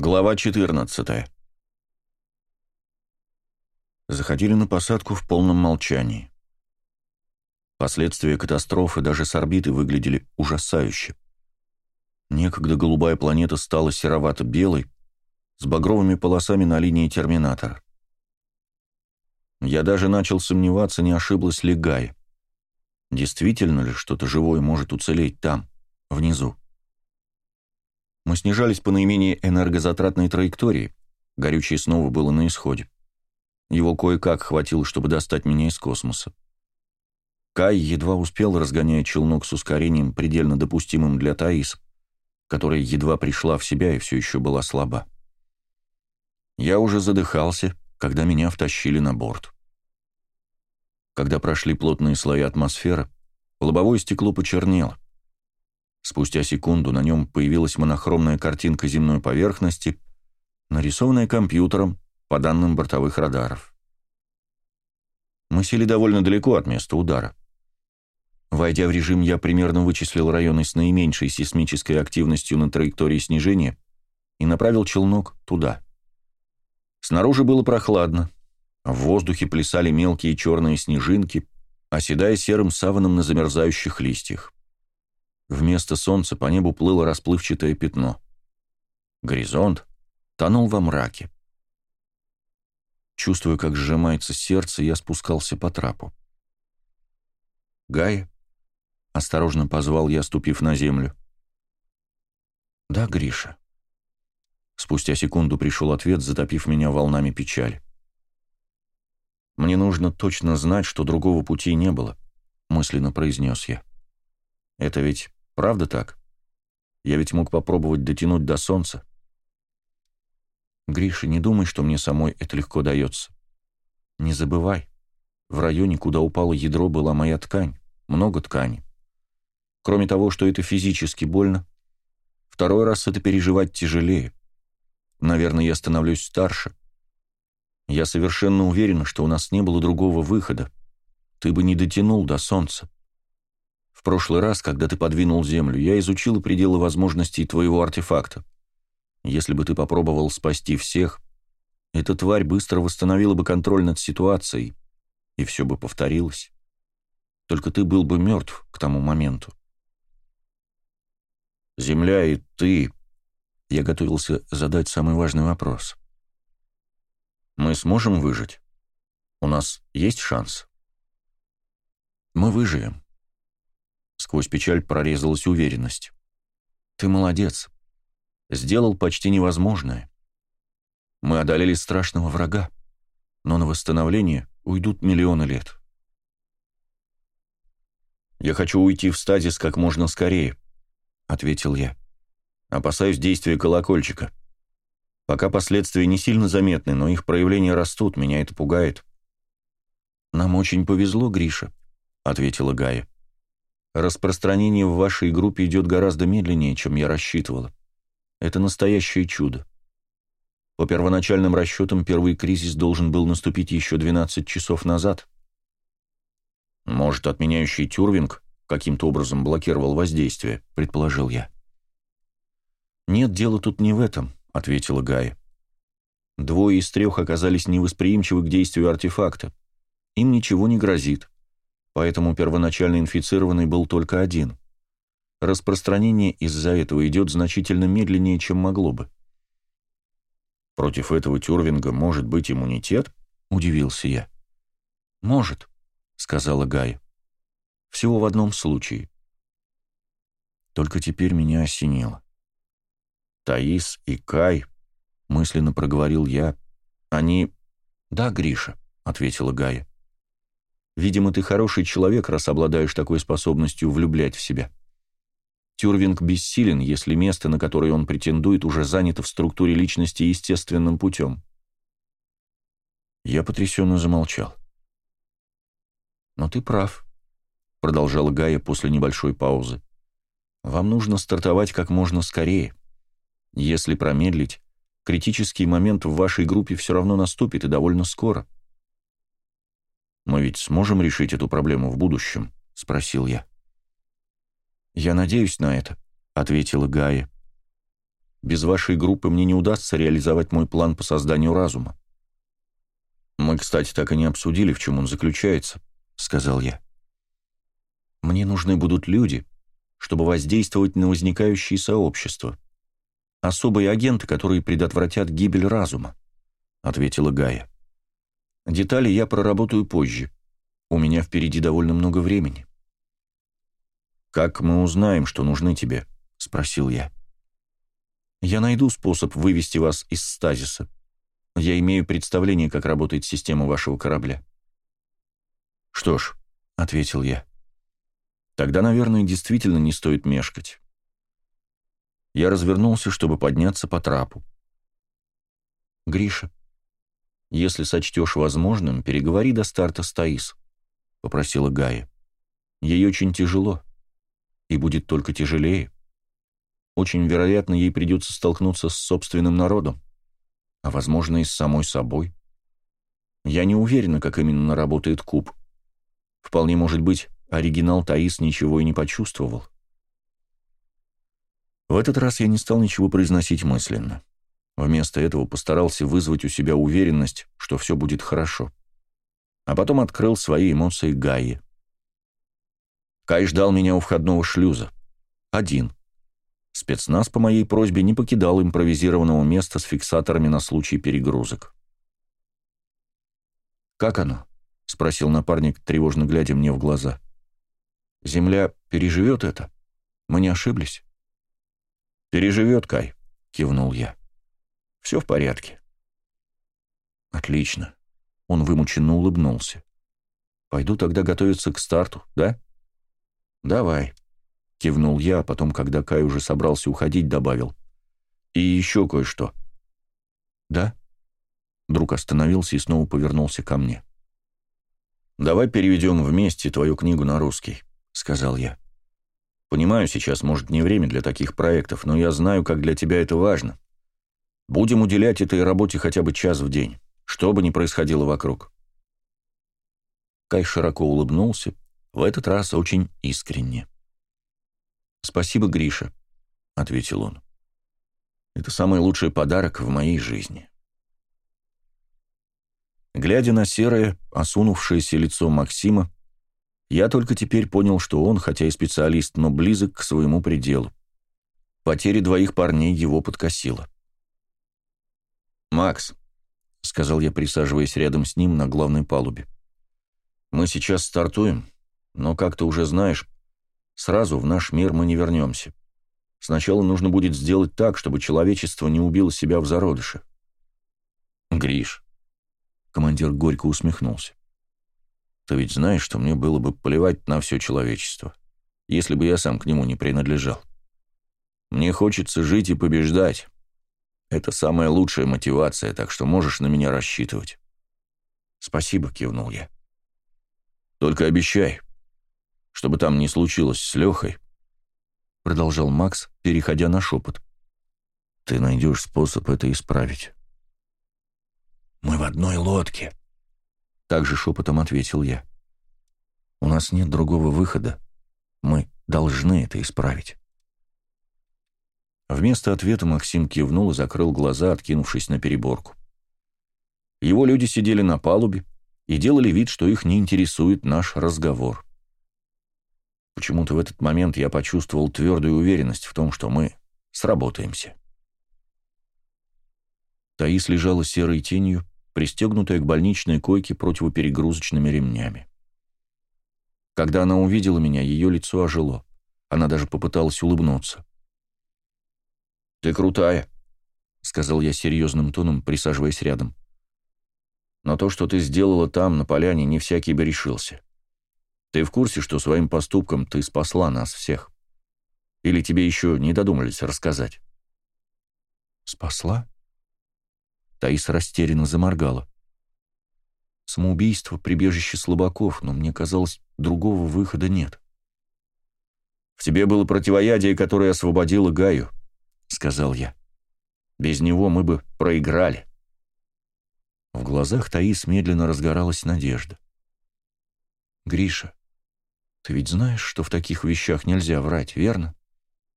Глава 14 Заходили на посадку в полном молчании. Последствия катастрофы даже с орбиты выглядели ужасающе. Некогда голубая планета стала серовато-белой, с багровыми полосами на линии терминатора. Я даже начал сомневаться, не ошиблась ли Гая. Действительно ли что-то живое может уцелеть там, внизу? Мы снижались по наименее энергозатратной траектории. Горючее снова было на исходе. Его кое-как хватило, чтобы достать меня из космоса. Кай едва успел, разгоняя челнок с ускорением, предельно допустимым для Таис, которая едва пришла в себя и все еще была слаба. Я уже задыхался, когда меня втащили на борт. Когда прошли плотные слои атмосферы, лобовое стекло почернело. Спустя секунду на нем появилась монохромная картинка земной поверхности, нарисованная компьютером по данным бортовых радаров. Мы сели довольно далеко от места удара. Войдя в режим, я примерно вычислил районы с наименьшей сейсмической активностью на траектории снижения и направил челнок туда. Снаружи было прохладно. В воздухе плясали мелкие черные снежинки, оседая серым саваном на замерзающих листьях. Вместо солнца по небу плыло расплывчатое пятно. Горизонт тонул во мраке. Чувствуя, как сжимается сердце, я спускался по трапу. «Гая?» — осторожно позвал я, ступив на землю. «Да, Гриша». Спустя секунду пришел ответ, затопив меня волнами печали. «Мне нужно точно знать, что другого пути не было», — мысленно произнес я. «Это ведь Правда так? Я ведь мог попробовать дотянуть до солнца. Гриша, не думай, что мне самой это легко дается. Не забывай, в районе, куда упало ядро, была моя ткань, много ткани. Кроме того, что это физически больно, второй раз это переживать тяжелее. Наверное, я становлюсь старше. Я совершенно уверен, что у нас не было другого выхода. Ты бы не дотянул до солнца. В прошлый раз, когда ты подвинул землю, я изучил пределы возможностей твоего артефакта. Если бы ты попробовал спасти всех, эта тварь быстро восстановила бы контроль над ситуацией, и все бы повторилось. Только ты был бы мертв к тому моменту. Земля и ты... Я готовился задать самый важный вопрос. Мы сможем выжить? У нас есть шанс? Мы выживем. Сквозь печаль прорезалась уверенность. «Ты молодец. Сделал почти невозможное. Мы одолели страшного врага, но на восстановление уйдут миллионы лет». «Я хочу уйти в стазис как можно скорее», — ответил я. «Опасаюсь действия колокольчика. Пока последствия не сильно заметны, но их проявления растут, меня это пугает». «Нам очень повезло, Гриша», — ответила Гая. Распространение в вашей группе идет гораздо медленнее, чем я рассчитывала. Это настоящее чудо. По первоначальным расчетам, первый кризис должен был наступить еще 12 часов назад. Может, отменяющий Тюрвинг каким-то образом блокировал воздействие, предположил я. «Нет, дело тут не в этом», — ответила Гая. Двое из трех оказались невосприимчивы к действию артефакта. Им ничего не грозит поэтому первоначально инфицированный был только один. Распространение из-за этого идет значительно медленнее, чем могло бы. «Против этого Тюрвинга может быть иммунитет?» — удивился я. «Может», — сказала Гая. «Всего в одном случае». Только теперь меня осенило. «Таис и Кай», — мысленно проговорил я, — «они...» «Да, Гриша», — ответила Гая. Видимо, ты хороший человек, раз обладаешь такой способностью влюблять в себя. Тюрвинг бессилен, если место, на которое он претендует, уже занято в структуре личности естественным путем. Я потрясенно замолчал. «Но ты прав», — продолжала Гая после небольшой паузы. «Вам нужно стартовать как можно скорее. Если промедлить, критический момент в вашей группе все равно наступит и довольно скоро». «Мы ведь сможем решить эту проблему в будущем?» — спросил я. «Я надеюсь на это», — ответила Гая. без вашей группы мне не удастся реализовать мой план по созданию разума. Мы, кстати, так и не обсудили, в чем он заключается, сказал я. Мне нужны будут люди, чтобы воздействовать на возникающие сообщества. Особые агенты, которые предотвратят гибель разума, ответила Гая. Детали я проработаю позже. У меня впереди довольно много времени. «Как мы узнаем, что нужны тебе?» — спросил я. «Я найду способ вывести вас из стазиса. Я имею представление, как работает система вашего корабля». «Что ж», — ответил я, — «тогда, наверное, действительно не стоит мешкать». Я развернулся, чтобы подняться по трапу. «Гриша, если сочтешь возможным, переговори до старта с Таис», — попросила Гая. «Ей очень тяжело» и будет только тяжелее. Очень вероятно, ей придется столкнуться с собственным народом, а, возможно, и с самой собой. Я не уверена, как именно работает куб. Вполне может быть, оригинал Таис ничего и не почувствовал. В этот раз я не стал ничего произносить мысленно. Вместо этого постарался вызвать у себя уверенность, что все будет хорошо. А потом открыл свои эмоции Гайе. Кай ждал меня у входного шлюза. Один. Спецназ по моей просьбе не покидал импровизированного места с фиксаторами на случай перегрузок. «Как оно?» — спросил напарник, тревожно глядя мне в глаза. «Земля переживет это? Мы не ошиблись?» «Переживет, Кай», — кивнул я. «Все в порядке». «Отлично». Он вымученно улыбнулся. «Пойду тогда готовиться к старту, да?» «Давай», — кивнул я, а потом, когда Кай уже собрался уходить, добавил. «И еще кое-что». «Да?» Друг остановился и снова повернулся ко мне. «Давай переведем вместе твою книгу на русский», — сказал я. «Понимаю, сейчас, может, не время для таких проектов, но я знаю, как для тебя это важно. Будем уделять этой работе хотя бы час в день, что бы ни происходило вокруг». Кай широко улыбнулся, в этот раз очень искренне. «Спасибо, Гриша», — ответил он. «Это самый лучший подарок в моей жизни». Глядя на серое, осунувшееся лицо Максима, я только теперь понял, что он, хотя и специалист, но близок к своему пределу. Потеря двоих парней его подкосила. «Макс», — сказал я, присаживаясь рядом с ним на главной палубе, — «мы сейчас стартуем, но, как ты уже знаешь, сразу в наш мир мы не вернемся. Сначала нужно будет сделать так, чтобы человечество не убило себя в зародыше. Гриш. Командир горько усмехнулся. Ты ведь знаешь, что мне было бы плевать на все человечество, если бы я сам к нему не принадлежал. Мне хочется жить и побеждать. Это самая лучшая мотивация, так что можешь на меня рассчитывать. Спасибо, кивнул я. Только обещай, чтобы там не случилось с Лехой», — продолжал Макс, переходя на шепот. «Ты найдешь способ это исправить». «Мы в одной лодке», — также шепотом ответил я. «У нас нет другого выхода. Мы должны это исправить». Вместо ответа Максим кивнул и закрыл глаза, откинувшись на переборку. Его люди сидели на палубе и делали вид, что их не интересует наш разговор. Почему-то в этот момент я почувствовал твердую уверенность в том, что мы сработаемся. Таис лежала серой тенью, пристегнутая к больничной койке противоперегрузочными ремнями. Когда она увидела меня, ее лицо ожило. Она даже попыталась улыбнуться. «Ты крутая», — сказал я серьезным тоном, присаживаясь рядом. «Но то, что ты сделала там, на поляне, не всякий бы решился. Ты в курсе, что своим поступком ты спасла нас всех? Или тебе еще не додумались рассказать?» «Спасла?» Таис растерянно заморгала. «Самоубийство — прибежище слабаков, но мне казалось, другого выхода нет». «В тебе было противоядие, которое освободило Гаю», — сказал я. «Без него мы бы проиграли». В глазах Таис медленно разгоралась надежда. «Гриша, ты ведь знаешь, что в таких вещах нельзя врать, верно?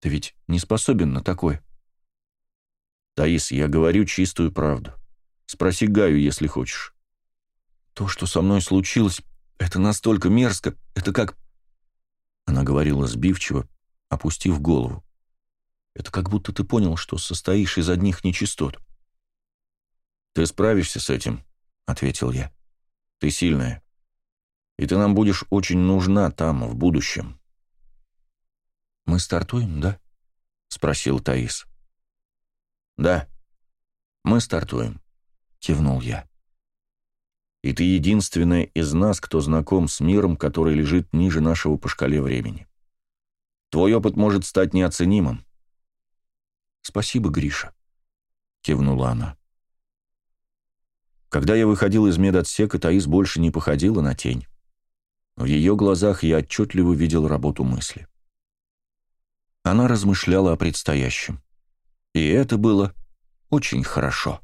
Ты ведь не способен на такое. Таис, я говорю чистую правду. Спроси Гаю, если хочешь. То, что со мной случилось, это настолько мерзко, это как... Она говорила сбивчиво, опустив голову. Это как будто ты понял, что состоишь из одних нечистот. «Ты справишься с этим», — ответил я. «Ты сильная. И ты нам будешь очень нужна там, в будущем». «Мы стартуем, да?» — спросил Таис. «Да, мы стартуем», — кивнул я. «И ты единственная из нас, кто знаком с миром, который лежит ниже нашего по шкале времени. Твой опыт может стать неоценимым». «Спасибо, Гриша», — кивнула она. Когда я выходил из медотсека, Таис больше не походила на тень. В ее глазах я отчетливо видел работу мысли. Она размышляла о предстоящем. И это было очень хорошо.